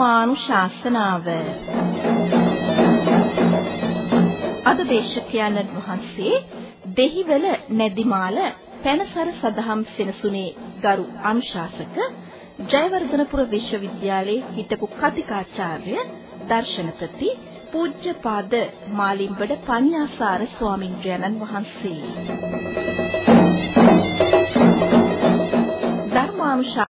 ධර්මානුශාසනාව අද දේශකයන්න් වහන්සේ දෙහිවල නැදිමාල පැනසර සදහම් සෙනසුනේ ගරු අනුශාසක ජයවර්ධනපුර විශ්වවිද්‍යාලයේ හිටපු කතිකාචාර්ය දර්ශනපති පූජ්‍යපාද මාලිම්බඩ පඤ්ඤාසාර ස්වාමින්ද්‍රයන්න් වහන්සේ. ධර්මානුශා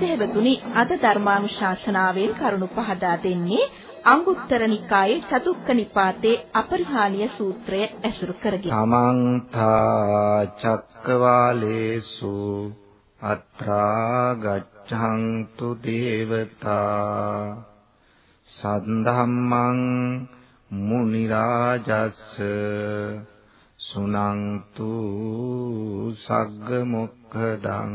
සදහෙවතුනි අද ධර්මානුශාසනාවෙන් කරුණු පහදා දෙන්නේ අංගුත්තර නිකායේ චතුක්ක නිපාතේ අපරිහානීය සූත්‍රය ඇසුරු කරගෙන. සමන්ත චක්කවාලේසු අත්‍රා ගච්ඡන්තු දේවතා සද්ධම්මං මුනි රාජස්ස සුනන්තු සග්ග මොක්ඛදං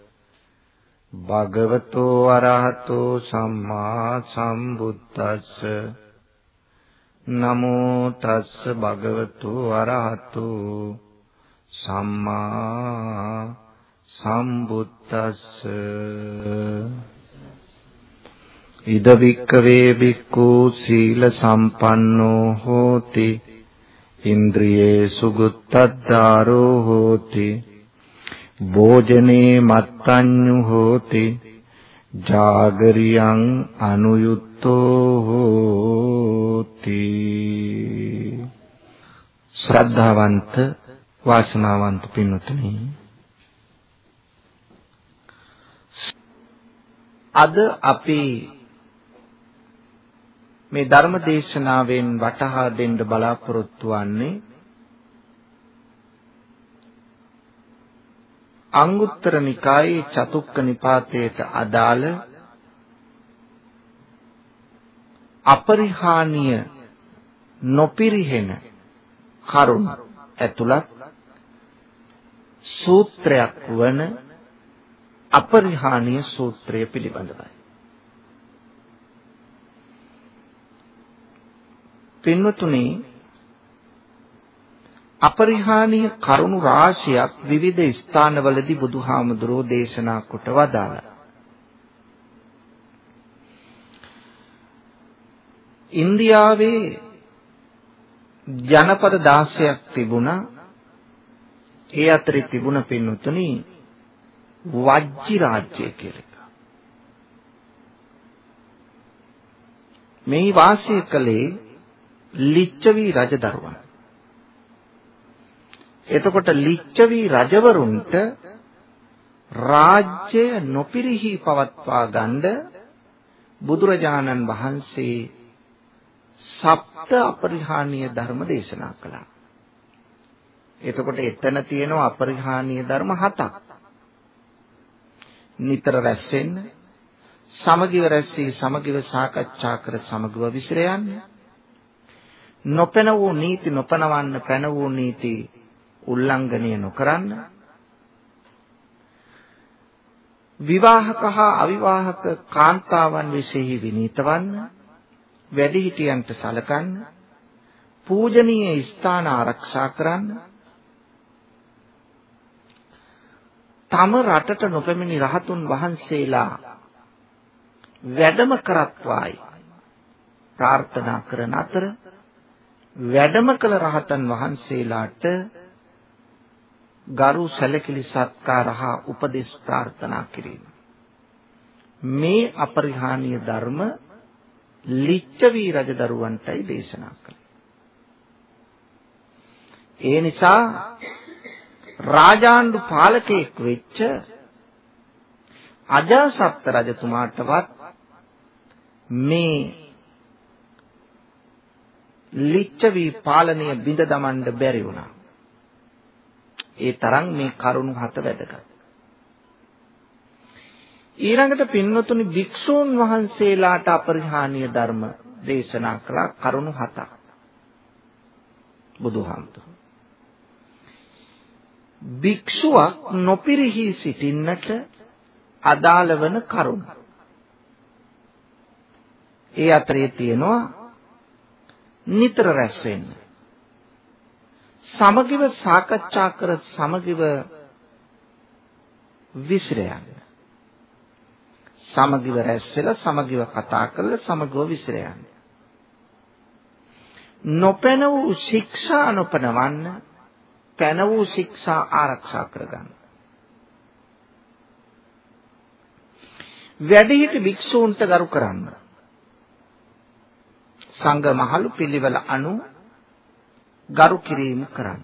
භගවතෝ අරහතෝ සම්මා සම්බුද්දස්ස. නමෝ තස්ස භගවතු අරහතෝ සම්මා සම්බුද්දස්ස. ඉද වික්කවේ බික්ඛු සීල සම්පන්නෝ හෝති. ඉන්ද්‍රියේ සුගතද්දාරෝ හෝති. භෝජනේ මත්ඤ්ඤු හෝති. ජාගරියං අනුයුක්තෝ හෝති. ශ්‍රද්ධාවන්ත වාසනාවන්ත පින්වතුනි. අද අපි මේ ධර්ම දේශනාවෙන් වටහා දෙන්න බලාපොරොත්තු වෙන්නේ අංගුත්තර නිකායේ චතුක්ක නිපාතයට අදාළ අපරිහානීය නොපිරිහෙන කරුණ ඇතුළත් සූත්‍රයක් වන අපරිහානීය සූත්‍රය පිළිබඳවයි. පින්වතුනි අපරිහානීය කරුණු රාශියක් විවිධ ස්ථානවලදී බුදුහාමුදුරෝ දේශනා කොට වදාළා. ඉන්දියාවේ ජනපද 16ක් තිබුණා. ඒ අතරේ තිබුණ පින්නුතුනි වජ්ජි රාජ්‍ය කියලා. මේ වාසය කළේ ලිච්ඡවි රජදරුවන්. එතකොට ලිච්ඡවි රජවරුන්ට රාජ්‍ය නොපිරිහි පවත්වා ගන්න බුදුරජාණන් වහන්සේ සප්ත අපරිහානීය ධර්ම දේශනා කළා. එතකොට එතන තියෙනවා අපරිහානීය ධර්ම හතක්. නිතර රැස් වෙන්න, සමගිව රැස් වී සමගිව සාකච්ඡා කර සමගිව විසිර යන්න, නොපැන වූ නීති නොපනවන්න පැන වූ නීති උල්ලංඝනය නොකරන්න. විවාහක හා අවිවාහක කාන්තාවන් විශේෂ විනීතවන්න. වැඩිහිටියන්ට සලකන්න. පූජනීය ස්ථාන ආරක්ෂා කරන්න. තම රටට නොපැමිණි රහතුන් වහන්සේලා වැඩම කරත්වායි ප්‍රාර්ථනා කරන අතර වැඩම කළ රහතන් වහන්සේලාට ගරු සැලකිලි සත්කාර හා උපදෙස් ප්‍රාර්ථනා කිරීම. මේ අපරිහානීය ධර්ම ලිච්ඡවි රජදරුවන්ටයි දේශනා කළේ. ඒ නිසා රාජාණ්ඩු පාලකයෙක් වෙච්ච අජාසත් රජතුමාටවත් මේ ලිච්ඡවි පාලනය බිඳ දමන්න බැරි වුණා. ඒ තරම් මේ කරුණු හත වැදගත්. ඊළඟට පින්වතුනි භික්ෂූන් වහන්සේලාට අපරිහානීය ධර්ම දේශනා කළ කරුණු හතක්. බුදුහාමුදුරුවෝ. භික්ෂුවක් නොපිරිහි සිටින්නට අදාළ වන කරුණ. ඒ අතරේ තියෙනවා නිතර රැස් වෙන්න. සමගිව සාකච්ඡා කර සමගිව විසිර යන්න. සමගිව රැස් වෙලා සමගිව කතා කරලා සමගිව විසිර යන්න. නොපැන වූ ශික්ෂා නොපනවන්න පැන වූ ශික්ෂා ආරක්ෂා කරගන්න. වැඩිහිටි භික්ෂූන්ට ගරු කරන්න. සංඝ මහලු පිළිවෙල අනු ගරු කිරීම කරන්න.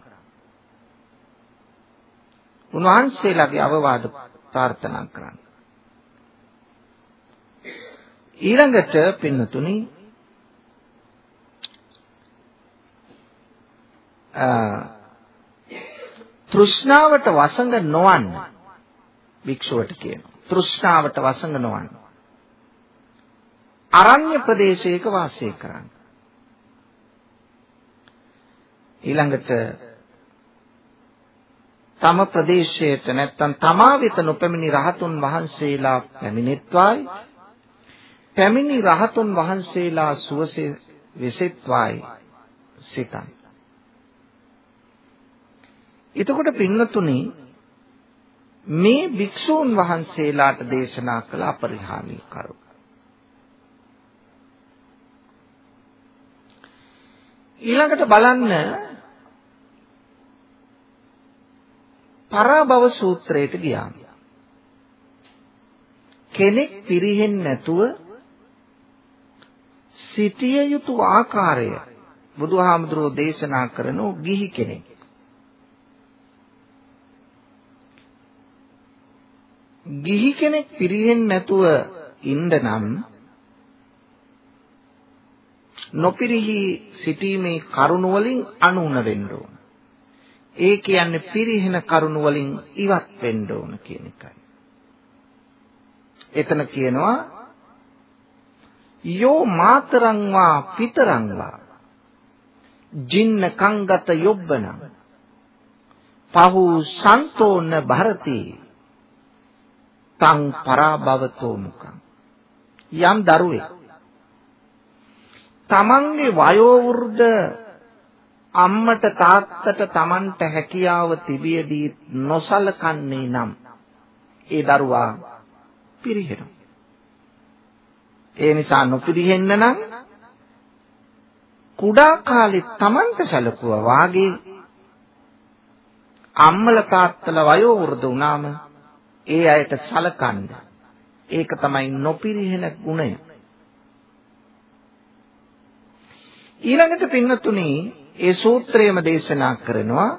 උන්වහන්සේලාගේ අවවාද ප්‍රාර්ථනා කරන්න. ඊළඟට පින්නතුනි තෘෂ්ණාවට වසඟ නොවන්න භික්ෂුවට කියනවා. තෘෂ්ණාවට වසඟ නොවන්න. අරණ්‍ය ප්‍රදේශයක වාසය කරන්න. ඊළඟට තම ප්‍රදේශයට නැත්තම් තමා වෙත නොපැමිණි රහතුන් වහන්සේලා පැමිණෙත්වායි පැමිණි රහතුන් වහන්සේලා සුවසේ වෙසෙත්වායි සිතයි. එතකොට පින්නතුනි මේ භික්ෂූන් වහන්සේලාට දේශනා කළ අපරිහානීය කරුණ. ඊළඟට බලන්න පරාභව සූත්‍රයට ගියාම කෙනෙක් පිරිහෙන්නේ නැතුව සිටිය යුතු ආකාරය බුදුහාමුදුරෝ දේශනා කරන ගිහි කෙනෙක් ගිහි කෙනෙක් පිරිහෙන්නේ නැතුව ඉන්න නම් නොපිරිහි සිටීමේ කරුණ වලින් අනුුණ වෙන්න ඕන. ඒ කියන්නේ පිරිහෙන කරුණ වලින් ඉවත් වෙන්න ඕන කියන එකයි. එතන කියනවා යෝ මාතරං වා පිතරං වා ජින්න කංගත යොබ්බනං පහු සන්තෝන භරති තං පරාභවතෝ මුකං යම් දරුවෙක් තමන්ගේ වයෝ වෘද්ධ අම්මට තාත්තට තමන්ට හැකියාව තිබියදී නොසලකන්නේ නම් ඒ දරුවා පිරිහෙනවා. ඒ නිසා නොපිරිහෙන්න නම් කුඩා කාලේ තමන්ට සැලකුවා වාගේ අම්මල තාත්තල වයෝ වෘද්ධ වුණාම ඒ අයට සලකන්න. ඒක තමයි නොපිරිහෙන ගුණය. ඊළඟට පින්නතුනි ඒ සූත්‍රයේම දේශනා කරනවා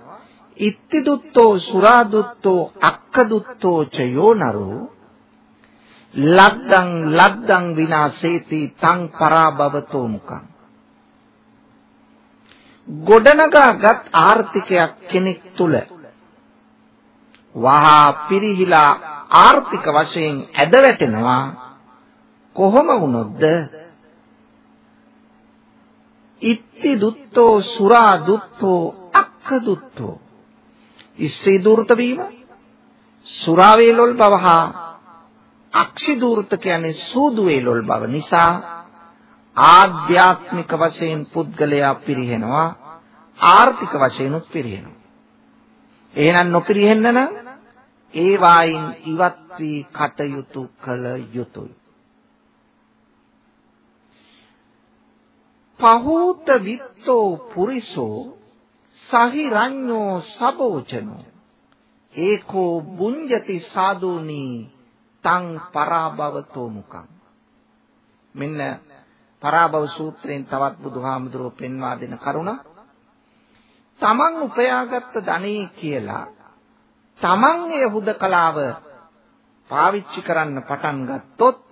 ඉත්ති දුත්තෝ සුරා දුත්තෝ අක්ක දුත්තෝ ච යෝනරෝ ලද්දං ලද්දං විනාසේති තං පරාභවතෝ මුකං ගොඩනගාගත් ආර්ථිකයක් කෙනෙක් තුල වහා පිරිහිලා ආර්ථික වශයෙන් ඇද වැටෙනවා කොහොම වුණොත්ද? ඉත්ති දුත්තෝ සුරා දුත්තෝ අක්ඛ දුත්තෝ. ඉස්සේ දූර්ත වීම සුරා වේලොල් බව හා අක්ෂි දූර්ත කියන්නේ සූදු වේලොල් බව නිසා ආධ්‍යාත්මික වශයෙන් පුද්ගලයා පිරිහෙනවා ආර්ථික වශයෙන් උත් පිරිහෙනවා. එහෙනම් නොපිරිහෙන්න නම් ඒ වයින් ඉවත් වී කටයුතු කළ යුතුය. පහූත විත්තෝ පුරිසෝ සහිරඤ්ඤෝ සබෝචනෝ ඒකෝ බුඤ්ජති සාදුනි තං පරාභවතෝ මුකං මෙන්න පරාභව සූත්‍රයෙන් තවත් බුදුහාමුදුරුවෝ පෙන්වා දෙන කරුණ. තමන් උපයාගත්ත ධනෙ කියලා තමන් ඒ හුදකලාව පාවිච්චි කරන්න පටන් ගත්තොත්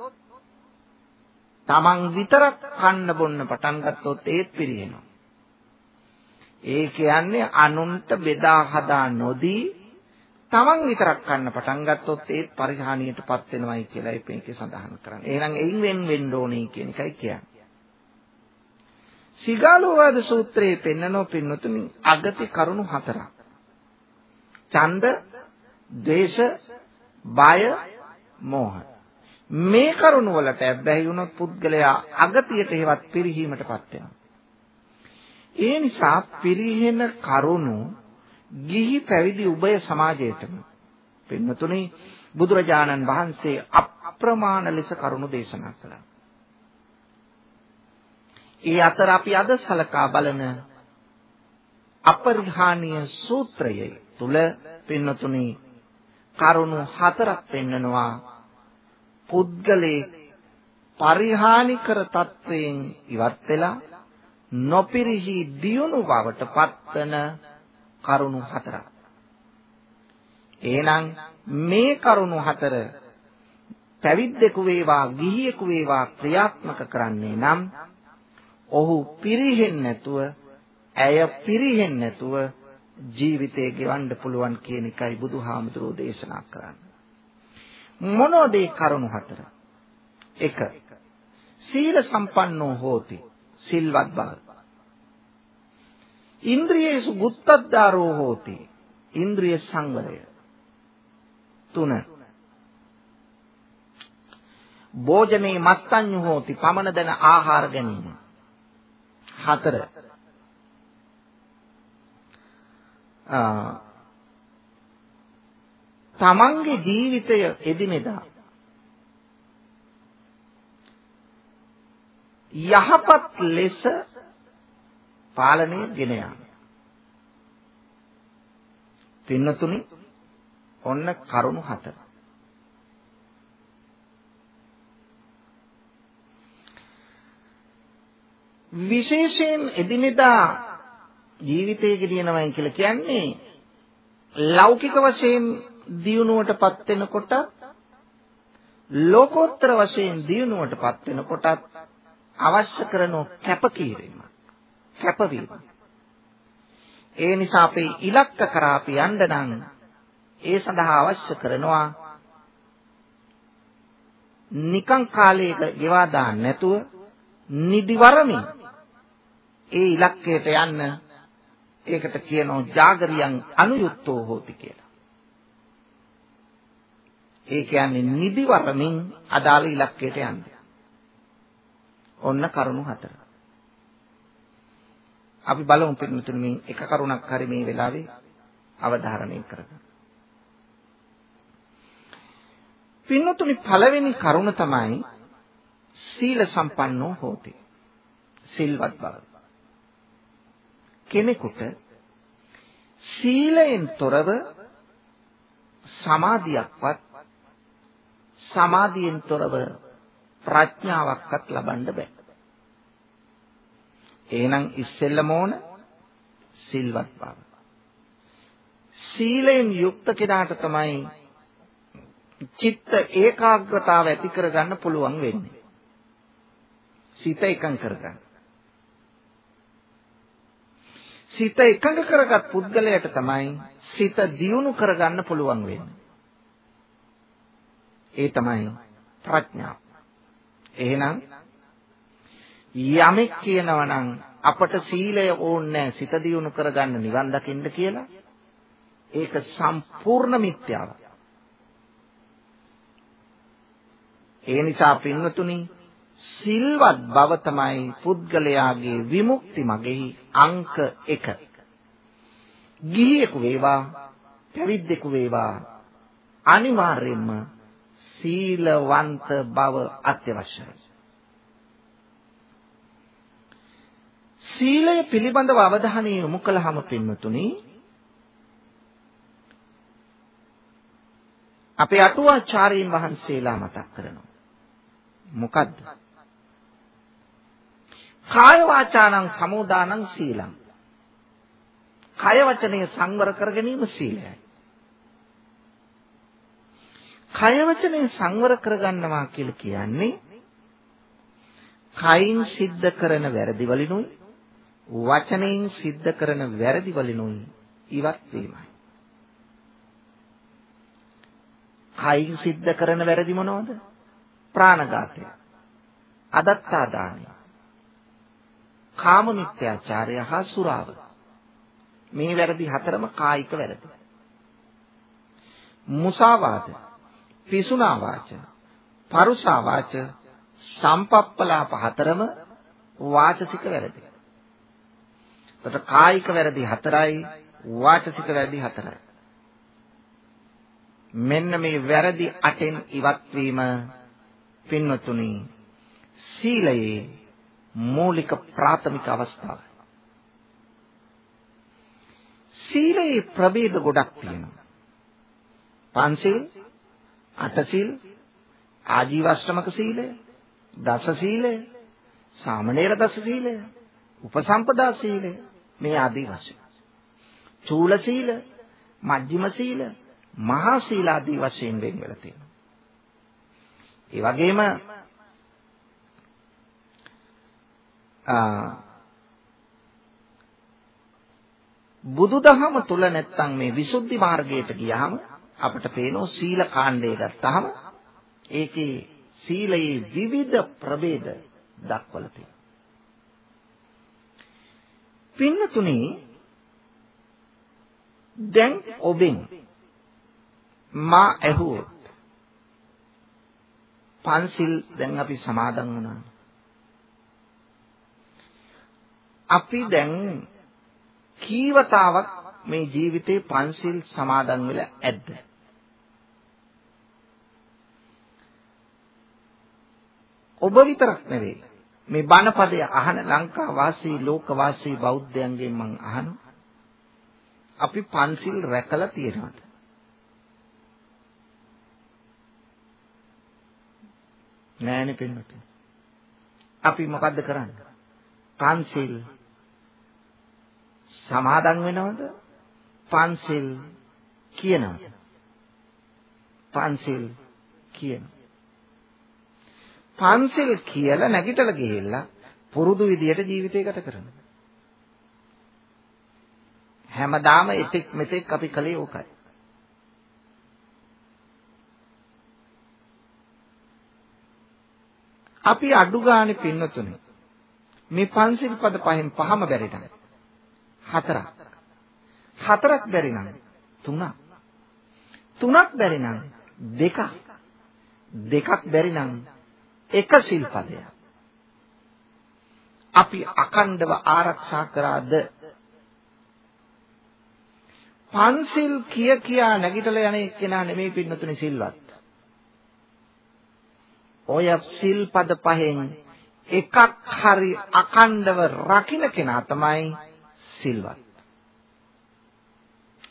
Taman විතරක් කන්න බොන්න පටන් ගත්තොත් ඒත් පිරියෙනවා. ඒ කියන්නේ අනුන්ට බෙදා හදා නොදී තමන් විතරක් කන්න පටන් ගත්තොත් ඒත් පරිහානියටපත් වෙනවයි කියලා මේකේ සඳහන් කරන්නේ. එහෙනම් එයින් වෙන් වෙන්න ඕනේ කියන එකයි කියන්නේ. සිගාලෝවාද සූත්‍රයේ පෙන්නනෝ පින්නතුනි අගති කරුණු හතරක්. ඡන්ද, ද්වේෂ, බය, මෝහ. මේ කරුණු වලට ඇබ්බැහි වුණොත් පුද්ගලයා අගතියට හේවත් පිරිහීමටපත් වෙනවා. ඒ නිසා පිරිහෙන කරුණු ගිහි පැවිදි උභය සමාජයටම පින්නතුනි බුදුරජාණන් වහන්සේ අප්‍රමාණ ලෙස කරුණු දේශනා කළා. ඒ අතර අපි අද සලකා බලන අපරිහානීය සූත්‍රයේ තුල පින්නතුනි කරුණු හතරක් පෙන්නනවා පුද්ගලේ පරිහානි කර තත්වයෙන් ඉවත් වෙලා නොපිරිහි දියුණු බවට පත්වන කරුණු හතරක්. එහෙනම් මේ කරුණු හතර පැවිද්දෙකු වේවා ගිහියෙකු වේවා ක්‍රියාත්මක කරන්නේ නම් ඔහු පිරිහෙන්නේ නැතුව ඇය පිරිහෙන්නේ නැතුව ජීවිතේ ගෙවන්න පුළුවන් කියන එකයි බුදුහාමුදුරෝ දේශනා කරන්නේ. මොනෝද ඒ කරුණු හතර? 1. සීල සම්පන්නෝ හෝති. සිල්වත් බව. ඉන්ද්‍රියේසු ගුත්තද්දාරෝ හෝති. ඉන්ද්‍රිය සංවරය. 3. භෝජනේ මත්ඤ්ඤු හෝති පමන දන ආහාර ගැනීම. 4. තමන්ගේ ජීවිතය එදිනෙදා යහපත් ලෙස පාලනය ගෙන යාම. පින්නතුනි ඔන්න කරුණු හතර. විශේෂයෙන් එදිනෙදා ජීවිතය ගෙනියනවයි කියලා කියන්නේ ලෞකික වශයෙන් දියුණුවටපත් වෙනකොට ලෝකෝත්තර වශයෙන් දියුණුවටපත් වෙනකොටත් අවශ්‍ය කරන කැපකිරීම කැපවීම ඒ නිසා අපේ ඉලක්ක කරා අපි යන්න නම් ඒ සඳහා අවශ්‍ය කරනවා නිකං කාලයක ගෙවා දාන්න නැතුව නිදිවරමින් ඒ ඉලක්කයට යන්න ඒකට කියනවා జాగරියන් අනුයුක්තෝ හෝති කියලා. ඒ කියන්නේ නිදිවරමින් අදාළ ඉලක්කයට යන්න. ඔන්න කරුණු හතර. අපි බලමු පිටුතුනි මේ එක කරුණක් හරි මේ වෙලාවේ අවධාරණය කරගන්න. පින්නතුනි පළවෙනි කරුණ තමයි සීල සම්පන්නෝ හෝති. සිල්වත් බව. කෙනෙකුට සීලයෙන් තොරව සමාධියක්වත් සමාධියෙන් තොරව ප්‍රඥාවක්වත් ලබන්න බෑ. එහෙනම් ඉස්සෙල්ලම ඕන සිල්වත් බව. සීලයෙන් යුක්ත කෙනාට තමයි චිත්ත ඒකාග්‍රතාව ඇති කරගන්න පුළුවන් වෙන්නේ. සිත එකඟ කරගන්න. සිත එකඟ කරගත් පුද්ගලයාට තමයි සිත දියුණු කරගන්න පුළුවන් වෙන්නේ. ඒ තමයි ප්‍රඥාව. එහෙනම් යමෙක් කියනවා නම් අපට සීලය ඕනේ සිත දියුණු කරගන්න නිවන් දකින්න කියලා ඒක සම්පූර්ණ මිත්‍යාවක්. ඒ නිසා පින්වතුනි සිල්වත් බව තමයි පුද්ගලයාගේ විමුක්ති මගෙහි අංක 1. ගිහියෙකු වේවා පැවිද්දෙකු වේවා අනිවාර්යයෙන්ම සීලවන්ත බව අත්‍යවශ්‍යයි. සීලය පිළිබඳව අවධානය යොමු කළාම පින්වතුනි අපේ අටුවාචාර්යන් වහන්සේලා මතක් කරනවා. මොකද්ද? කාය වාචානං සමුදානං සීලං. කය වචනය සංවර කර ගැනීම සීලයයි. කය වචනය සංවර කරගන්නවා කියලා කියන්නේ කයින් සිද්ධ කරන වැරදි වලිනුයි වචනයෙන් සිද්ධ කරන වැරදි වලිනුයි ඉවත් වීමයි. කයින් සිද්ධ කරන වැරදි මොනවද? ප්‍රාණඝාතය. අදත්තා දානය. කාම මිත්‍යාචාරය හා සුරාව. මේ වැරදි හතරම කායික වැරදි. මුසාවාද, පිසුනා වාච, පරුසා වාච, සම්පප්පලාප හතරම වාචසික වැරදි. එතකොට කායික වැරදි හතරයි වාචසික වැරදි හතරයි. මෙන්න මේ වැරදි අටෙන් ඉවත් වීම පින්වතුනි සීලයේ මූලික ප්‍රාථමික අවස්ථාව. සීලේ ප්‍රභේද ගොඩක් තියෙනවා. පංචශීල, අටශීල, ආජීවශ්‍රමක සීලය, දස සීලය, සාමණේර දස සීලය, උපසම්පදා සීලය මේ ආදී වශයෙන්. චූල සීල, මජ්ක්‍ධිම සීල, මහා සීල ආදී වශයෙන් වෙන් වෙලා තියෙනවා. ඒ වගේම බුදුදහම තුල නැත්තම් මේ විසුද්ධි මාර්ගයට ගියාම අපිට පේනවා සීල කාණ්ඩය ගත්තාම ඒකේ සීලයේ විවිධ ප්‍රභේද දක්වලා තියෙනවා. පින්නතුනි දැන් ඔබෙන් මා ඇහුවොත් පන්සිල් දැන් අපි සමාදන් වුණා. අපි දැන් කීවතාවක් මේ ජීවිතේ පන්සිල් සමාදන් වෙලා ඇද්ද? ඔබ විතරක් නෙවෙයි. මේ බණපදය අහන ලංකා වාසී ලෝක වාසී බෞද්ධයන්ගෙන් මං අහනවා. අපි පන්සිල් රැකලා තියෙනවද? නෑනේ පින්නට. අපි මොකද්ද කරන්නේ? පන්සිල් සමාදන් වෙනවද? පන්සිල් කියනවද? පන්සිල් කියනවා. පන්සිල් කියලා නැගිටලා ගිහිල්ලා පුරුදු විදියට ජීවිතය ගත කරනවා. හැමදාම එතෙක් මෙතෙක් අපි කලේ ඕකයි. අපි අඩු ගානේ පින්නතුනේ මේ පන්සිල් පද පහෙන් පහම බැරි නම් හතරක් හතරක් බැරි නම් තුනක්. තුනක් බැරි නම් දෙකක්. දෙකක් බැරි නම් එක සිල්පදයක්. අපි අකණ්ඩව ආරක්ෂා කරාද? පන්සිල් කිය කියා නැගිටලා යන එක්කෙනා නෙමෙයි පින්නතුනේ සිල්වත්. ඔය සිල්පද පහෙන් එකක් හරි අකණ්ඩව රකින්න කෙනා තමයි සිල්වත්.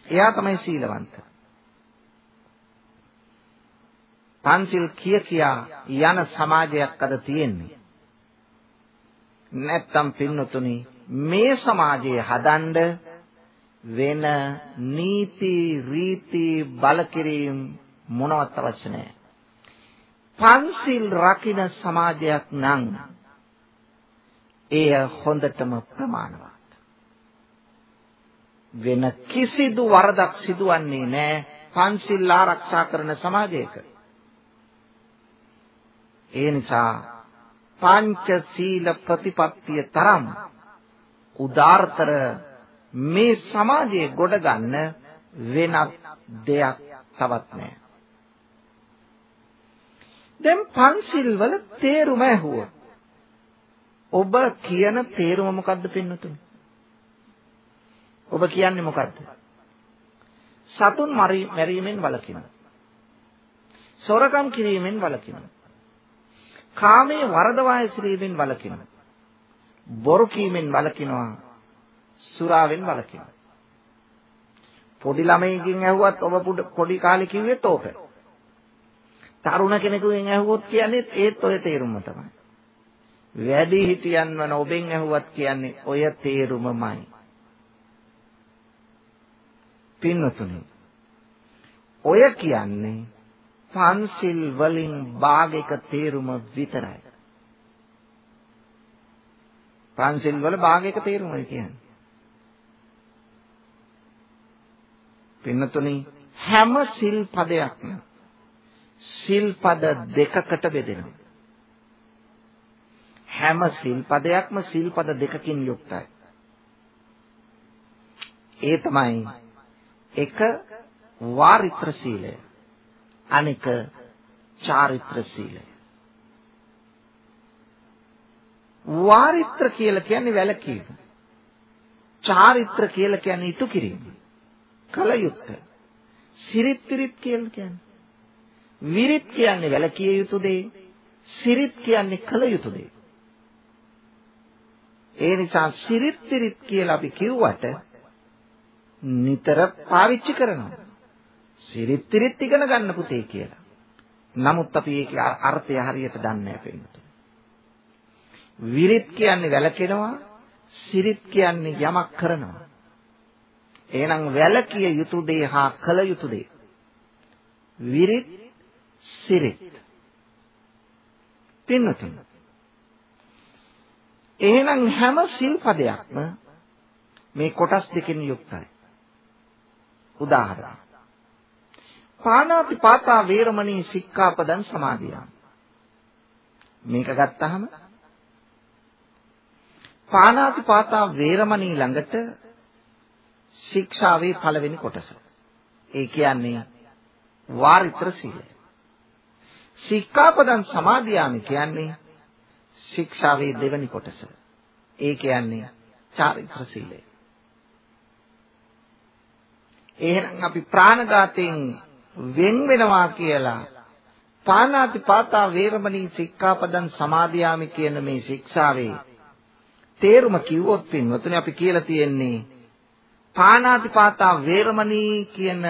එයා තමයි සීලවන්ත. පන්සිල් කිය කියා යන සමාජයක් අද තියෙන්නේ. නැත්තම් පින්නතුනි මේ සමාජය හදන්න වෙන නීති රීති බලකිරීම මොනවත් අවශ්‍ය නැහැ. පන්සිල් රකින්න සමාජයක් නම් එය හොඳටම ප්‍රමාණවත්. වෙන කිසිදු වරදක් සිදුවන්නේ නැහැ පන්සිල් ආරක්ෂා කරන සමාජයක. ඒ නිසා පංච සීල ප්‍රතිපත්තිය තරම් උදාර්තර මේ සමාජයේ ගොඩ ගන්න වෙනත් දෙයක් තවත් නැහැ. දැන් පන්සිල් වල තේරුම ඇහුවොත් ඔබ කියන තේරුම මොකද්ද පින්නතුනි? ඔබ කියන්නේ මොකද්ද? සතුන් මරීමෙන් වළකිනවා. සොරකම් කිරීමෙන් වළකිනවා. කාමයේ වරදවා හැසිරීමෙන් වළකිනවා. බොරු කීමෙන් වළකිනවා. සුරාවෙන් වළකිනවා. පොඩි ළමයිකින් ඇහුවත් ඔබ පොඩි කාලේ කිව්වෙත් ඕක. තරුණ කෙනෙකුගෙන් ඇහුවොත් කියන්නේ ඒත් ඔය තේරුම තමයි. වැඩි හිටියන් වන ඔබෙන් ඇහුවත් කියන්නේ ඔය තේරුමමයි. පින්නතුනි. ඔය කියන්නේ පන්සිල් වලින් භාගයක තේරුම විතරයි. පන්සිල් වල භාගයක තේරුමයි කියන්නේ. පින්නතුනි හැම සිල් පදයක්ම සිල්පද දෙකකට බෙදෙනවා. හැම සිල්පදයක්ම සිල්පද දෙකකින් යුක්තයි. ඒ තමයි එක වාරිත්‍ර සීලය අනික චාරිත්‍ර සීලය වාරිත්‍ර කියලා කියන්නේ වැලකීම චාරිත්‍ර කියලා කියන්නේ ඉටු කිරීම. කල යුත්තේ. සිරිත් පිරිත් කියලා කියන්නේ. විරිත් කියන්නේ වැලකිය යුතු දේ. සිරිත් කියන්නේ කල යුතු දේ. ඒ නිසා සිරිත් පිරිත් කියලා අපි කිව්වට නිතර පාවිච්චි කරනවා. සිරිත් පිරිත් ඉගෙන ගන්න පුතේ කියලා. නමුත් අපි ඒකේ අර්ථය හරියට දන්නේ නැහැ විරිත් කියන්නේ වැළකෙනවා, සිරිත් කියන්නේ යමක් කරනවා. එහෙනම් වැළකිය යුතු දේ හා කළ යුතු දේ. විරිත් සිරිත්. පින්නතුන්. එහෙනම් හැම සිල්පදයක්ම මේ කොටස් දෙකෙන් යුක්තයි. උදාහරණ. පාණාති පාතා වේරමණී සික්ඛාපදං සමාදියා. මේක ගත්තාම පාණාති පාතා වේරමණී ළඟට ශික්ෂාවේ පළවෙනි කොටස. ඒ කියන්නේ වාරිත්‍ර සීලය. සික්ඛාපදං සමාදියාමි කියන්නේ ශික්ෂාවේ දෙවෙනි කොටස. ඒ කියන්නේ චාරිත්‍ර සීලය. එහෙනම් අපි ප්‍රාණඝාතයෙන් වෙන් වෙනවා කියලා පාණාති පාතා වේරමණී සික්ඛාපදං සමාදියාමි කියන මේ ශික්ෂාවේ තේරුම කිව්වොත් පින්වතුනි අපි කියලා තියෙන්නේ පාණාති පාතා වේරමණී කියන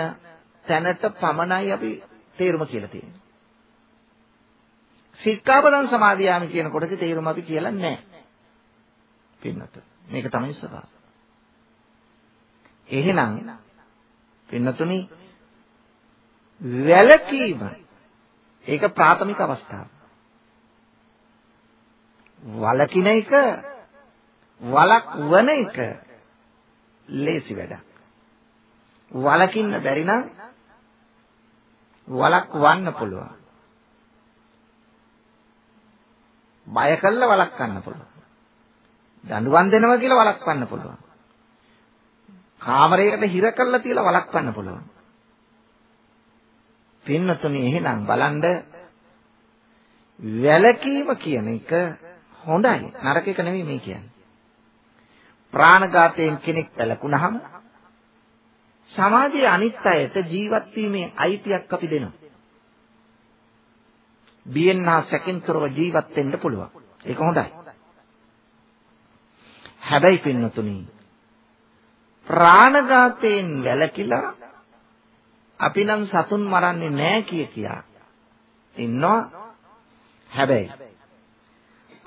තැනට පමණයි අපි තේරුම කියලා තියෙන්නේ. සික්ඛාපදං සමාදියාමි කියන කොටසේ තේරුම අපි කියලා නැහැ. පින්නත. මේක තමයි ස්වභාවය. එහෙනම් පින්නතුනි වැලකීම ඒක ප්‍රාථමික අවස්ථාව. වලකින එක වලක් වන එක ලේසි වැඩක්. වලකින්න බැරි නම් වලක් වන්න පුළුවන්. බය කළා වලක්වන්න පුළුවන්. දඬුවම් දෙනවා කියලා වලක්වන්න පුළුවන්. කාමරයකට හිර කරලා තියලා වළක්වන්න පුළුවන්. පින්නතුනි එහෙනම් බලන්න වැලකීම කියන එක හොඳයි. නරක එක නෙමෙයි මේ කියන්නේ. ප්‍රාණඝාතයෙන් කෙනෙක් වැළකුණහම සමාජයේ අනිත් අයට ජීවත් වීමේ අයිතියක් අපි දෙනවා. බියෙන් හා සැකෙන් තොරව ජීවත් වෙන්න පුළුවන්. ඒක හොඳයි. හැබැයි පින්නතුනි ප්‍රාණඝාතයෙන් වැළකීලා අපි නම් සතුන් මරන්නේ නැහැ කිය කියා ඉන්නවා හැබැයි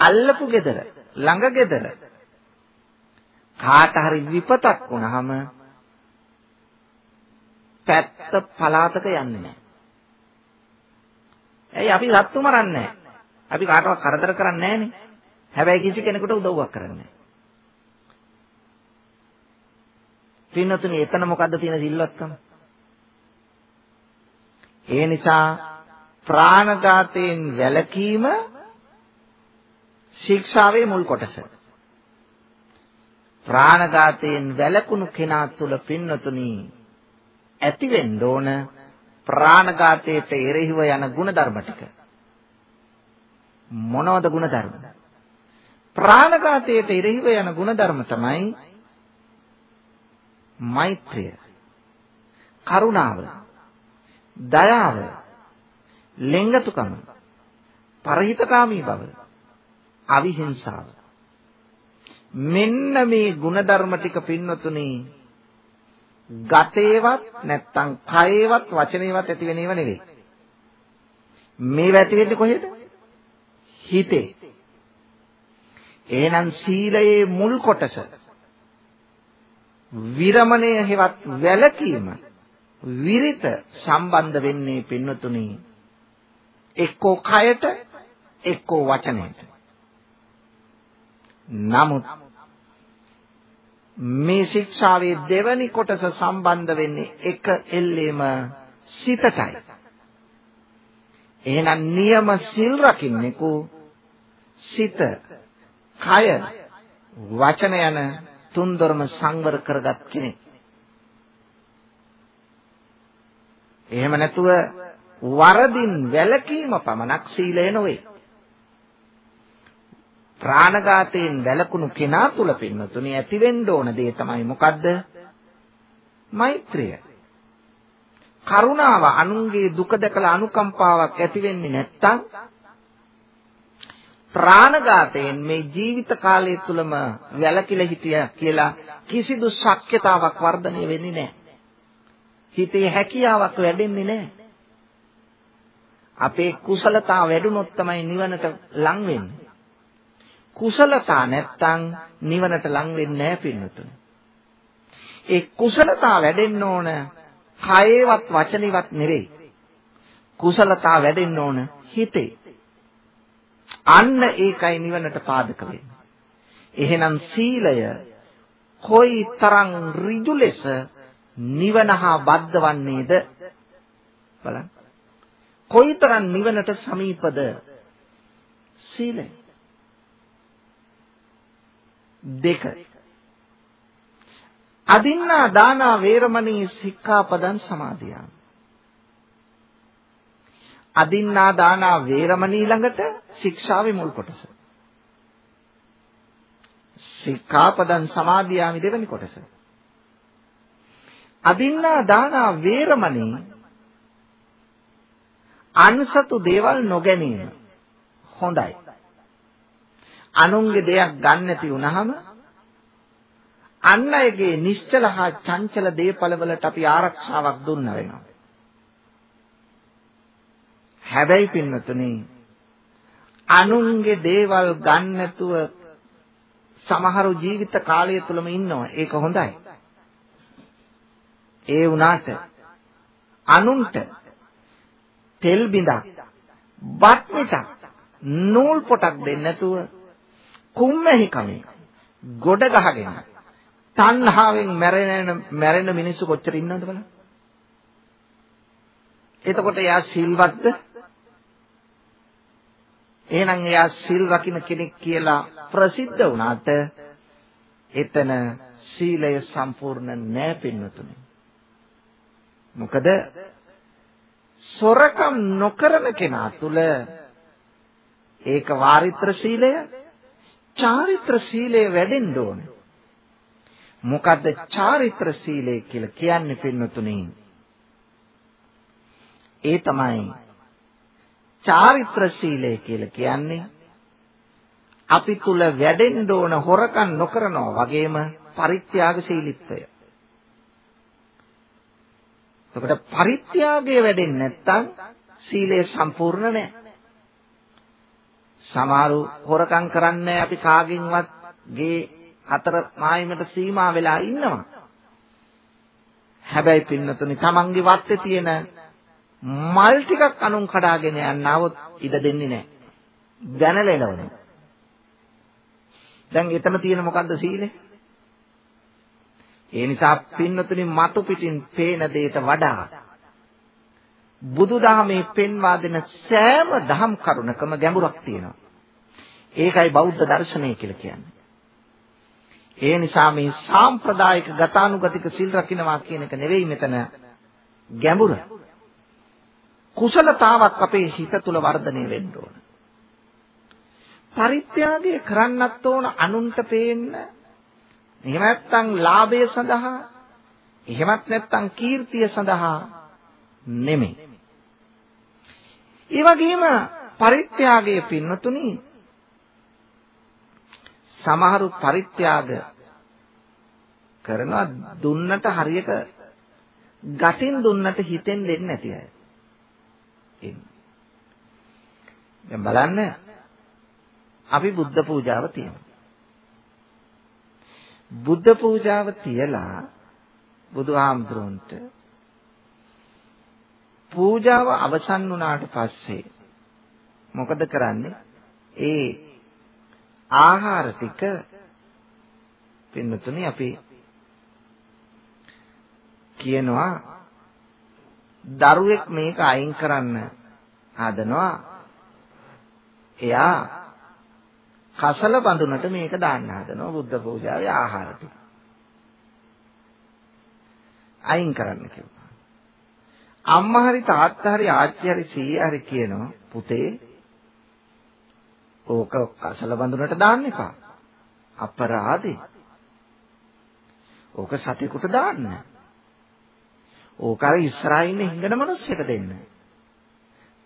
අල්ලපු gedara ළඟ gedara කාට හරි විපතක් වුණාම පැත්ත පලාතක යන්නේ නැහැ. ඇයි අපි සත්තු මරන්නේ නැහැ. අපි කාටවත් කරදර කරන්නේ නැහනේ. හැබැයි කිසි කෙනෙකුට උදව්වක් කරන්නේ නැහැ. පින්නතුනි එතන මොකද්ද තියෙන සිල්වත්කම? ඒ නිසා ප්‍රාණඝාතයෙන් වැළකීම ශික්ෂාවේ මුල් කොටස. ප්‍රාණඝාතයෙන් වැළකුණු කෙනා තුල පින්නතුනි ඇතිවෙන්න ඕන ප්‍රාණඝාතයට එරෙහිව යන ಗುಣධර්ම ටික. මොනවද ಗುಣධර්ම? ප්‍රාණඝාතයට එරෙහිව යන ಗುಣධර්ම තමයි මෛත්‍රිය කරුණාව දයාව ලෙංගතුකම පරහිතකාමී බව අවිහිංසාව. මෙන්න මේ ಗುಣධර්ම ටික පින්වතුනි ගතේවත් නැත්තම් කයේවත් වචනේවත් ඇති වෙනේව නෙවෙයි. මේ ඇති වෙන්නේ කොහෙද? හිතේ. එහෙනම් සීලයේ මුල් කොටස විරමණය හෙවත් වැළකීම විරිත සම්බන්ධ වෙන්නේ පින්නතුනි. එක්කෝ කයට එක්කෝ වචනයට. නමුත් මේ ශික්ෂාවේ දෙවැනි කොටස සම්බන්ධ වෙන්නේ එක එල්ලේම සිතටයි. එහෙනම් නියම සිල් රකින්නෙකු සිත, කය, වචන යන තුන්දොරම සංවර කරගත් කෙනෙක්. එහෙම නැතුව වරදින් වැළකීම පමණක් සීලය නොවේ. ප්‍රාණඝාතයෙන් වැළකුණු කෙනා තුල පින්නතුනේ ඇතිවෙන්න ඕන දේ තමයි මොකද්ද? මෛත්‍රිය. කරුණාව අනුන්ගේ දුක දැකලා අනුකම්පාවක් ඇති වෙන්නේ නැත්තම් ප්‍රාණඝාතයෙන් මේ ජීවිත කාලය තුලම වැළකීලා හිටියා කියලා කිසිදු ශක්්‍යතාවක් වර්ධනය වෙන්නේ නැහැ. හිතේ හැකියාවක් වැඩෙන්නේ නැහැ. අපේ කුසලතා වැඩුණොත් තමයි නිවනට ලං වෙන්නේ. කුසලතා නැත්තම් නිවනට ලං වෙන්නේ නැහැ පින්නතුනි. ඒ කුසලතා වැඩෙන්න ඕන කයේවත් වචනේවත් නෙවෙයි. කුසලතා වැඩෙන්න ඕන හිතේ. අන්න ඒකයි නිවනට පාදක වෙන්නේ. එහෙනම් සීලය කොයි තරම් ඍජු ලෙස නිවන හා බද්ධවන්නේද බලන්න. කොයිතරම් නිවනට සමීපද සීලය. දෙක අදින්නා දානා වේරමණී සික්ඛාපදං සමාදියාමි අදින්නා දානා වේරමණී ළඟට ශික්ෂාවේ මුල් කොටස. සික්ඛාපදං සමාදියාමි දෙවෙනි කොටස. අදින්නා දානා වේරමණී අන්සතු දේවල් නොගැනීම හොඳයි. අනුන්ගේ දෙයක් ගන්න නැති වුනහම අන් අයගේ නිශ්චල හා චංචල දේපලවලට අපි ආරක්ෂාවක් දුන්න වෙනවා. හැබැයි පින්නතුනේ අනුන්ගේ දේවල් ගන්න නැතුව සමහරු ජීවිත කාලය තුලම ඉන්නවා. ඒක හොඳයි. ඒ වුණාට අනුන්ට තෙල් බිඳක් බත් මිටක් නූල් පොටක් දෙන්නේ නැතුව කුම්මැහි කමේ ගොඩ ගහගෙන තණ්හාවෙන් මැරෙන මැරෙන මිනිස්සු කොච්චර ඉන්නවද බලන්න. එතකොට එයා සිල්වත්ද? එහෙනම් එයා සිල් රකින්න කෙනෙක් කියලා ප්‍රසිද්ධ වුණාට එතන සීලය සම්පූර්ණ නැහැ පින්නතුනි. මොකද සොරකම් නොකරන කෙනා තුල ඒක වාරිත්‍ර සීලය චාරිත්‍ර සීලය වැඩෙන්න ඕනේ. මොකද්ද චාරිත්‍ර සීලය කියලා කියන්නේ පින්නතුනි? ඒ තමයි චාරිත්‍ර සීලය කියලා කියන්නේ අපි තුල වැඩෙන්න ඕන හොරකම් නොකරනවා වගේම පරිත්‍යාග සීලිත්වය. එතකොට පරිත්‍යාගය වැඩෙන්නේ නැත්නම් සීලය සම්පූර්ණ නැහැ. සමහරු හොරකම් කරන්නේ අපි කාගෙන්වත් ගේ හතර මායිමට සීමා වෙලා ඉන්නවා. හැබැයි පින්නතුනි තමන්ගේ වත්තේ තියෙන මල් ටිකක් අනුන් කඩාගෙන යන්නවොත් ඉඩ දෙන්නේ නැහැ. දැනලෙනවනේ. දැන් එතන තියෙන මොකද්ද සීලේ? ඒ නිසා පින්නතුනි මතු පිටින් පේන දෙයට වඩා බුදුදහමේ පෙන්වා දෙන සෑම දහම් කරුණකම ගැඹුරක් තියෙනවා. ඒකයි බෞද්ධ දර්ශනය කියලා කියන්නේ. ඒ නිසා මේ සාම්ප්‍රදායික ගතානුගතික සිල් රකින්නවා කියන එක නෙවෙයි මෙතන ගැඹුර. කුසලතාවක් අපේ හිත තුල වර්ධනය වෙන්න ඕන. පරිත්‍යාගය කරන්නත් ඕන අනුන්ට පේන්න. එහෙම නැත්නම් ලාභය සඳහා, එහෙමත් නැත්නම් කීර්තිය සඳහා නෙමෙයි. ඒ වගේම පරිත්‍යාගයේ පින්නතුනි සමහරු පරිත්‍යාග කරනවා දුන්නට හරියට ගටින් දුන්නට හිතෙන් දෙන්නේ නැති අය. දැන් බලන්න අපි බුද්ධ පූජාව තියමු. බුද්ධ පූජාව තියලා බුදුහාමුදුරන්ට පූජාව අවසන් වුණාට පස්සේ මොකද කරන්නේ? ඒ ආහාර ටික පින්නතුනේ අපි කියනවා දරුවෙක් මේක අයින් කරන්න හදනවා එයා කසල බඳුනට මේක දාන්න හදනවා බුද්ධ පූජාවේ ආහාර ටික. අයින් කරන්න කිව්වා. අම්මා හරි තාත්තා හරි ආච්චි හරි සීයා හරි කියනවා පුතේ ඕක කසල බඳුනට දාන්න එපා. අපරාධේ. ඕක සතෙකුට දාන්න. ඕක අර ඉස්සරහින් ඉන්න හිඟන මිනිස්සෙට දෙන්න.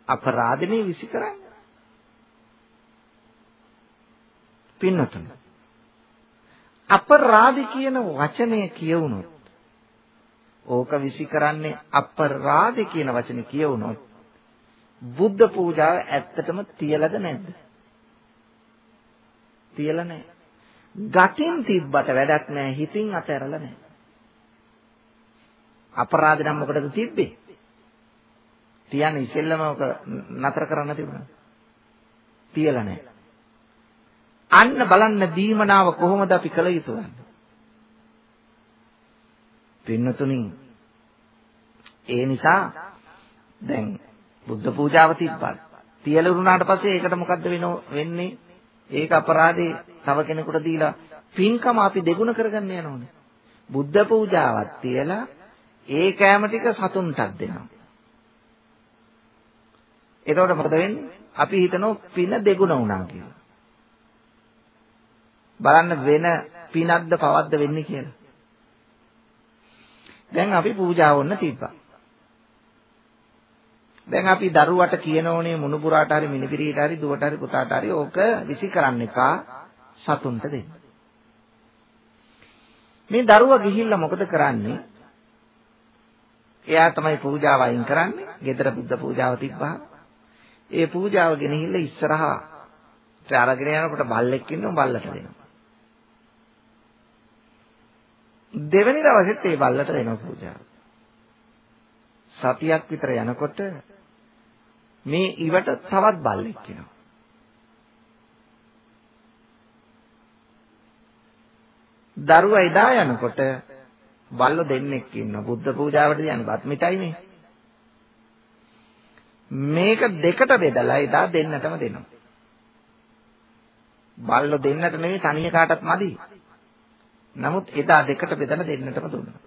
අපරාධනේ විසි කරන්න. පින්නතුන. අපරාධ කියන වචනය කියවුනොත් ඕක විසි කරන්නේ අපරාධ කියන වචනේ කියවුනොත් බුද්ධ පූජාව ඇත්තටම තියලද නැද්ද? තියලා නැහැ. ගතින් තිබ්බට වැඩක් නැහැ හිතින් අතහැරලා නැහැ. අපරාධ නම් මොකටද තිබ්බේ? තියන්නේ ඉස්සෙල්ලම ඔක නතර කරන්න තිබුණා. තියලා නැහැ. අන්න බලන්න දීමනාව කොහොමද අපි කළ යුතු වන්නේ? පින්නතුනි ඒ නිසා දැන් බුද්ධ පූජාව තිබ්බා. තියලා වුණාට පස්සේ ඒකට මොකද්ද වෙන්නේ? ඒක අපරාධේ තව කෙනෙකුට දීලා පින්කම අපි දෙගුණ කරගන්න යනෝනේ. බුද්ධ පූජාවක් තියලා ඒ කෑම ටික සතුන්ටත් දෙනවා. එතකොට මොකද වෙන්නේ? අපි හිතනවා පින දෙගුණ වුණා කියලා. බලන්න වෙන පිනක්ද පවක්ද වෙන්නේ කියලා. දැන් අපි පූජාව වොන්න තිබ්බා. දැන් අපි දරුවට කියනෝනේ මුණුපුරාට හරි මිනිපිරියට හරි දුවට හරි පුතාට හරි ඕක විසි කරන්න එපා සතුන්ට දෙන්න. මේ දරුවා ගිහිල්ලා මොකද කරන්නේ? එයා තමයි පූජාව අයින් කරන්නේ. ගෙදර බුද්ධ පූජාව තිබ්බා. ඒ පූජාව ගෙනහිල්ලා ඉස්සරහා අරගෙන යනකොට බල්ලෙක් ඉන්නවා බල්ලට දෙනවා. දෙවෙනි දවසෙත් ඒ බල්ලට දෙනවා පූජාව. සතියක් විතර යනකොට මේ ඉවට තවත් බල්ලෙක් එනවා. දරුවා එදා යනකොට බල්ලෝ දෙන්නෙක් ඉන්නවා. බුද්ධ පූජාවට යන්නේ බත් මිටයිනේ. මේක දෙකට බෙදලා එදා දෙන්නටම දෙනවා. බල්ලෝ දෙන්නට නෙවෙයි තනිය කාටත් මදි. නමුත් එදා දෙකට බෙදලා දෙන්නටම දුන්නා.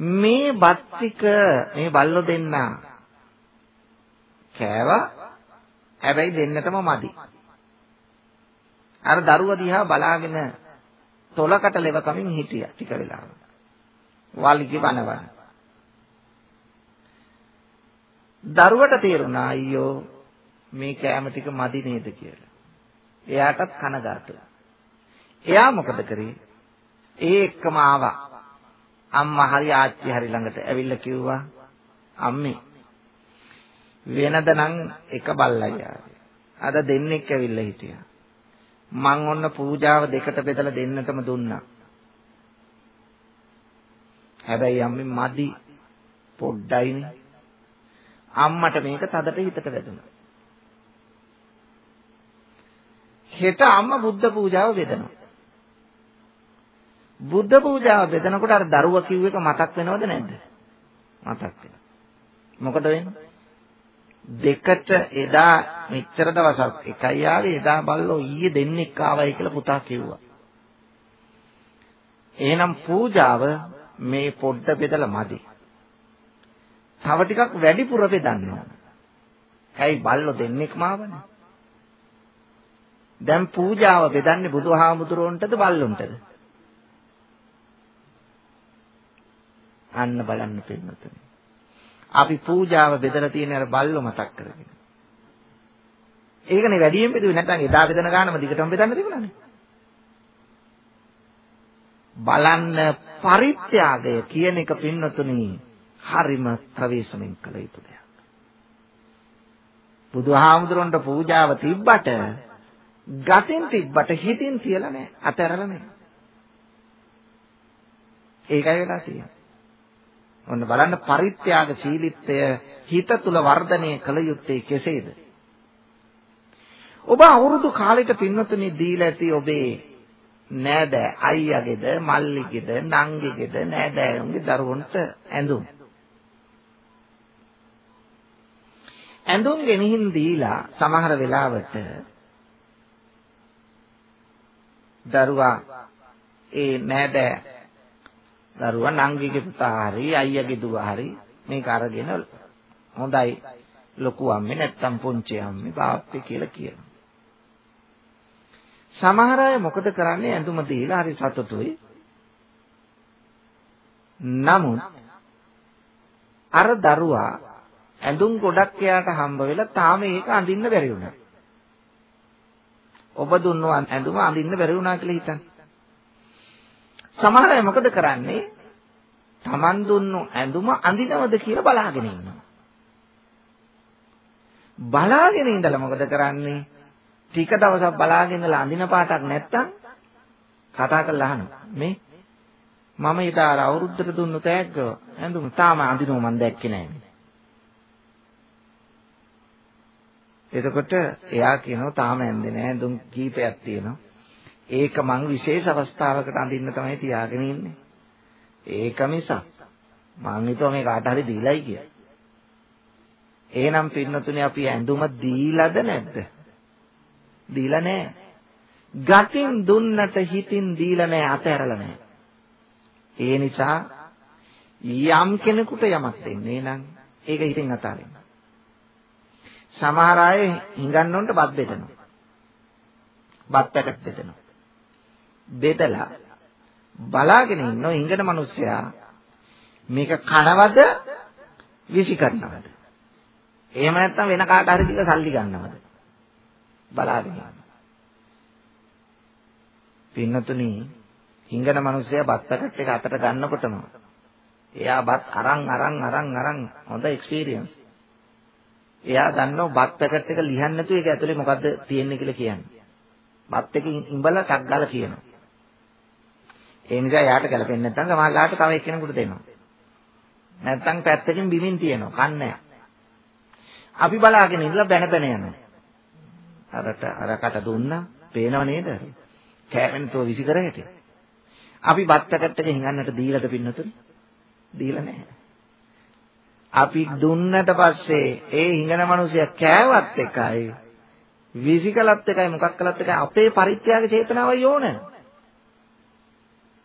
මේ බත් ටික මේ බල්ලෝ දෙන්නා කෑවා හැබැයි දෙන්නටම මදි. අර දරුවා දිහා බලාගෙන තොලකට ලෙව කමින් හිටියා ටික වෙලාවක්. වල්ගි බනවන. දරුවට තේරුණා අයියෝ මේ කෑම ටික මදි නේද කියලා. එයාටත් කනගාටුයි. එයා මොකද කරේ? ඒ එක්කම ආවා. අම්මා හරි ආච්චි හරි ළඟට ඇවිල්ලා කිව්වා අම්මේ වෙනද නම් එක බල්ලයි ආවේ. අද දෙන්නෙක් ඇවිල්ලා හිටියා. මං ඔන්න පූජාව දෙකට බෙදලා දෙන්නටම දුන්නා. හැබැයි අම්මේ මදි පොඩ්ඩයිනේ. අම්මට මේක තදට හිතට වැදුනා. හෙට අම්මා බුද්ධ පූජාව බෙදනවා. බුද්ධ පූජාව බෙදනකොට අර දරුවා කිව්ව එක මතක් වෙනවද නැද්ද? මතක් වෙනවා. මොකද වෙන්නේ? දෙකට එදා මෙච්චර දවසක් එකයි ආවේ එදා බල්ලෝ ඊයේ දෙන්නෙක් ආවයි කියලා පුතා කිව්වා. එහෙනම් පූජාව මේ පොඩ්ඩ බෙදලා මදි. තව ටිකක් වැඩිපුර බෙදන්න ඕන. ඇයි බල්ලෝ දෙන්නෙක් මාවනේ? දැන් පූජාව බෙදන්නේ බුදුහාමුදුරුවන්ටද බල්ලොන්ටද? අන්න බලන්න පින්නතුනි. අපි පූජාව බෙදලා තියෙන අර බල්ලෝ මතක් කරගෙන. ඒකනේ වැඩියෙන් බෙදුවේ නැත්නම් එදා බෙදන ගානම දිගටම බෙදන්න තිබුණානේ. බලන්න පරිත්‍යාගය කියන එක පින්නතුනි හරිම ප්‍රවේශමෙන් කළ යුතු දෙයක්. බුදුහාමුදුරන්ට පූජාව තිබ්බට ගතින් තිබ්බට හිතින් තියලා නැහැ අතරලා නැහැ. ඒකයි වෙලා තියෙන්නේ. ඔන්න බලන්න පරිත්‍යාග ශීලීත්වය හිත තුල වර්ධනය කළ යුත්තේ කෙසේද? ඔබ අවුරුදු කාලෙට පින්වතුනි දීලා ඇති ඔබේ නෑදෑ අයියාගේද මල්ලිගේද නංගිගේද නෑදෑයන්ගේ දරුවන්ට ඇඳුම්. ඇඳුම් ගෙනිහින් දීලා සමහර වෙලාවට දරුවා ඒ නෑදෑ දරුවා නංගිගේ පුතා හරි අයියාගේ දුව හරි මේක අරගෙන හොඳයි ලොකු අම්මේ නැත්තම් පුංචි අම්මේ බාප්පේ කියලා කියනවා. සමහර අය මොකද කරන්නේ ඇඳුම දීලා හරි සතුටුයි. නමුත් අර දරුවා ඇඳුම් ගොඩක් එයාට හම්බ වෙලා තාම ඒක අඳින්න බැරි වුණා. ඔබ දුන්නු ඇඳුම අඳින්න බැරි වුණා කියලා හිතන්න. සමහර අය මොකද කරන්නේ? Taman දුන්නු ඇඳුම අඳිනවද කියලා බලාගෙන ඉන්නවා. බලාගෙන ඉඳලා මොකද කරන්නේ? ටික දවසක් බලාගෙන ඉඳලා අඳින පාටක් නැත්තම් කතා කරලා අහනවා. මේ මම ඊට අර අවුරුද්දට දුන්නු තෑග්ග ඇඳුම තාම අඳිනව මම දැක්කේ නැහැ. එතකොට එයා කියනවා තාම ඇඳේ නැහැ දුම් කීපයක් තියෙනවා. ඒක මං විශේෂ අවස්ථාවකට අඳින්න තමයි තියාගෙන ඉන්නේ. ඒක මිසක් මං හිතුවා මේ කාට හරි දීලයි කියලා. එහෙනම් පින්නතුනේ අපි ඇඳුම දීලාද නැද්ද? දීලා නැහැ. ගතින් දුන්නට හිතින් දීලා නැහැ අතහැරලා නැහැ. ඒ නිසා යම් කෙනෙකුට යමක් දෙන්නේ නම් ඒක හිතින් අතාරින්න. සමහර අය හිඟන්නොන්ට බත් බෙදනවා. බත් පැකට් බෙදනවා. බෙදලා බලාගෙන ඉන්න හිඟන මිනිස්සයා මේක කනවද විසි කරනවද? එහෙම නැත්නම් වෙන කාට හරි ටික සල්ලි ගන්නවද? බලාගෙන ඉන්න. පින්නතුනි හිඟන මිනිස්සයා බත් පැකට් එක අතට ගන්නකොටම එයා බත් අරන් අරන් අරන් අරන් හොඳ එක්ස්පීරියන්ස් එයා දන්නවා බත් පැකට් එක ලියන්න නැතුව ඒක ඇතුලේ මොකද්ද තියෙන්නේ කියලා කියන්නේ. බත් එකකින් ඉඹලා ටක් ගාලා කියනවා. ඒ නිසා එයාට ගැලපෙන්නේ නැත්නම් සමහරලාට තව එක්කෙනෙකුට දෙනවා. නැත්නම් පැත්තකින් බිමින් තියෙනවා. කන්නේ අපි බලාගෙන ඉඳලා බැන බැන යනවා. අරට අරකට දුන්නා පේනව නේද? කෑමෙන්තෝ විසි කර හැටි. අපි බත් පැකට් එක හිඟන්නට දීලාද පින්නතුනේ? දීලා නැහැ. අපි දුන්නට පස්සේ ඒ හිඟන මිනිසයා කෑවත් එකයි විසිකලත් එකයි මොකක් කළත් එකයි අපේ පරිත්‍යාග චේතනාවයි ඕන.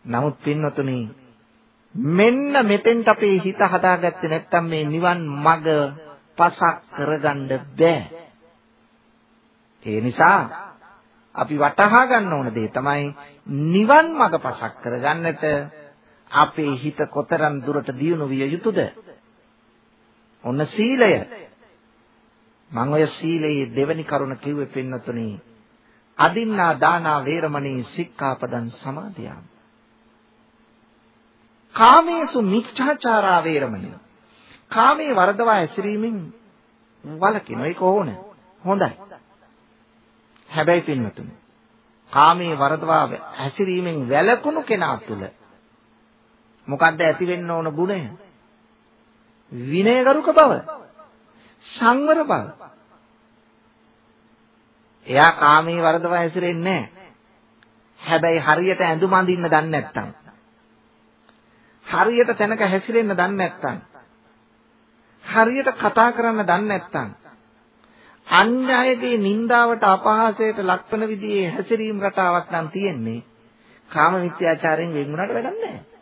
නමුත් පින්වතුනි මෙන්න මෙතෙන්ට අපේ හිත හදාගත්තේ නැත්තම් මේ නිවන් මඟ පසක් කරගන්න බෑ. ඒ නිසා අපි වටහා ගන්න ඕන දේ තමයි නිවන් මඟ පසක් කරගන්නට අපේ හිත කොතරම් දුරට දියුණු විය යුතුද? ඔන්න සීලය. මම ඔය සීලයේ දෙවැනි කරුණ කිව්වේ පින්නතුනි. අදින්නා දානා වේරමණී සික්ඛාපදං සමාදියාමි. කාමේසු මිච්ඡාචාරා වේරමණී. කාමේ වරදවා ඇසිරීමෙන් වළකින ඒක ඕන. හොඳයි. හැබැයි පින්නතුනි. කාමේ වරදවා ඇසිරීමෙන් වැළකුණු කෙනා තුල මොකද්ද ඇති වෙන්න ඕන ගුණය? විනයගරුක බව සංවර බව එයා කාමයේ වරදව හැසිරෙන්නේ නැහැ හැබැයි හරියට ඇඳුම අඳින්න දන්නේ නැත්නම් හරියට තැනක හැසිරෙන්න දන්නේ නැත්නම් හරියට කතා කරන්න දන්නේ නැත්නම් අන්‍යයගේ නින්දාවට අපහාසයට ලක්වන විදිහේ හැසිරීම රටාවක් නම් තියෙන්නේ කාම මිත්‍යාචාරයෙන් වෙන් වුණාට වැඩක් නැහැ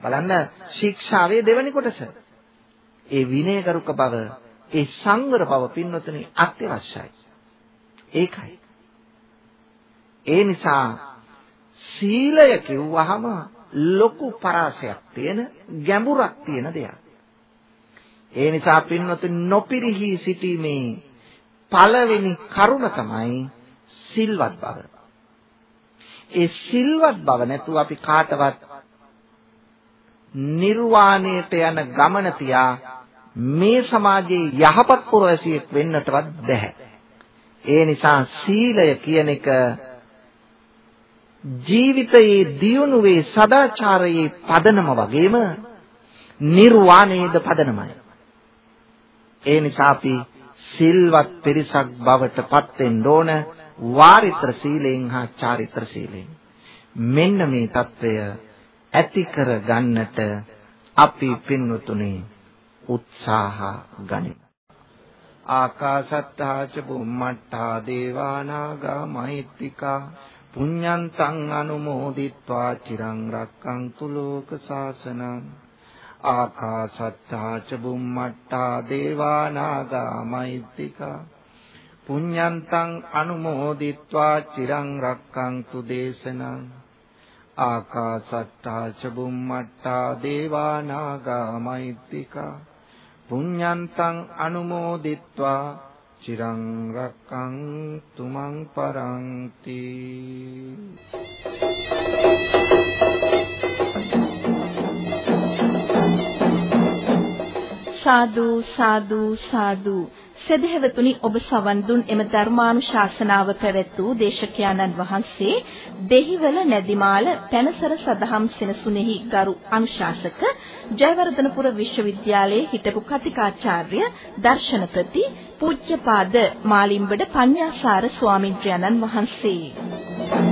බලන්න ශික්ෂාවේ දෙවැනි කොටස. ඒ විනයගරුක බව, ඒ සංවර බව පින්වතුනි අත්‍යවශ්‍යයි. ඒකයි. ඒ නිසා සීලය කිව්වහම ලොකු පරාසයක් තියෙන ගැඹුරක් තියෙන දෙයක්. ඒ නිසා පින්වතුනි නොපිරිහි සිටීමේ පළවෙනි කරුණ තමයි සිල්වත් බව. ඒ සිල්වත් බව නැතුව අපි කාටවත් නිර්වාණයට යන ගමන තියා මේ සමාජයේ යහපත් පුරවැසියෙක් වෙන්නටවත් බැහැ. ඒ නිසා සීලය කියන එක ජීවිතයේ දියුණුවේ සදාචාරයේ පදනම වගේම නිර්වාණයේද පදනමයි. ඒ නිසා අපි සිල්වත් පිරිසක් බවට පත් වෙන්න ඕන වාරිත්‍ර සීලෙන් හා චාරිත්‍ර සීලෙන්. මෙන්න මේ తত্ত্বය ඇති කර ගන්නට අපි පින්වතුනේ උත්සාහ ගනිමු. ආකාසත්තා ච බුම්මත්තා දේවානාගා මහිත්‍තිකා පුඤ්ඤන්තං අනුමෝදිත්වා චිරං රක්ඛන්තු ලෝක සාසනං ආකාසත්තා ච බුම්මට්ටා දේවානාගා මහිත්‍තිකා පුඤ්ඤන්තං අනුමෝදිත්වා චිරං රක්ඛන්තු දේශනං ආකාසට්ටා ච බුම්මට්ටා දේවා නාග මෛත්‍තිකා පුඤ්ඤන්තං අනුමෝදිත්වා චිරං රක්ඛන්තු මං පරන්ති සාදු සාදු සාදු සදහැවතුනි ඔබ සවන් දුන් එම ධර්මානුශාසනාව පැවැත් වූ දේශකයාණන් වහන්සේ දෙහිවල නැදිමාල පැනසර සදහම් සෙනසුනේහි ගරු අනුශාසක ජයවර්ධනපුර විශ්වවිද්‍යාලයේ හිටපු කතිකාචාර්ය දර්ශනපති පූජ්‍යපාද මාලිම්බඩ පඤ්ඤාසාර ස්වාමින්ද්‍රයන්න් වහන්සේ.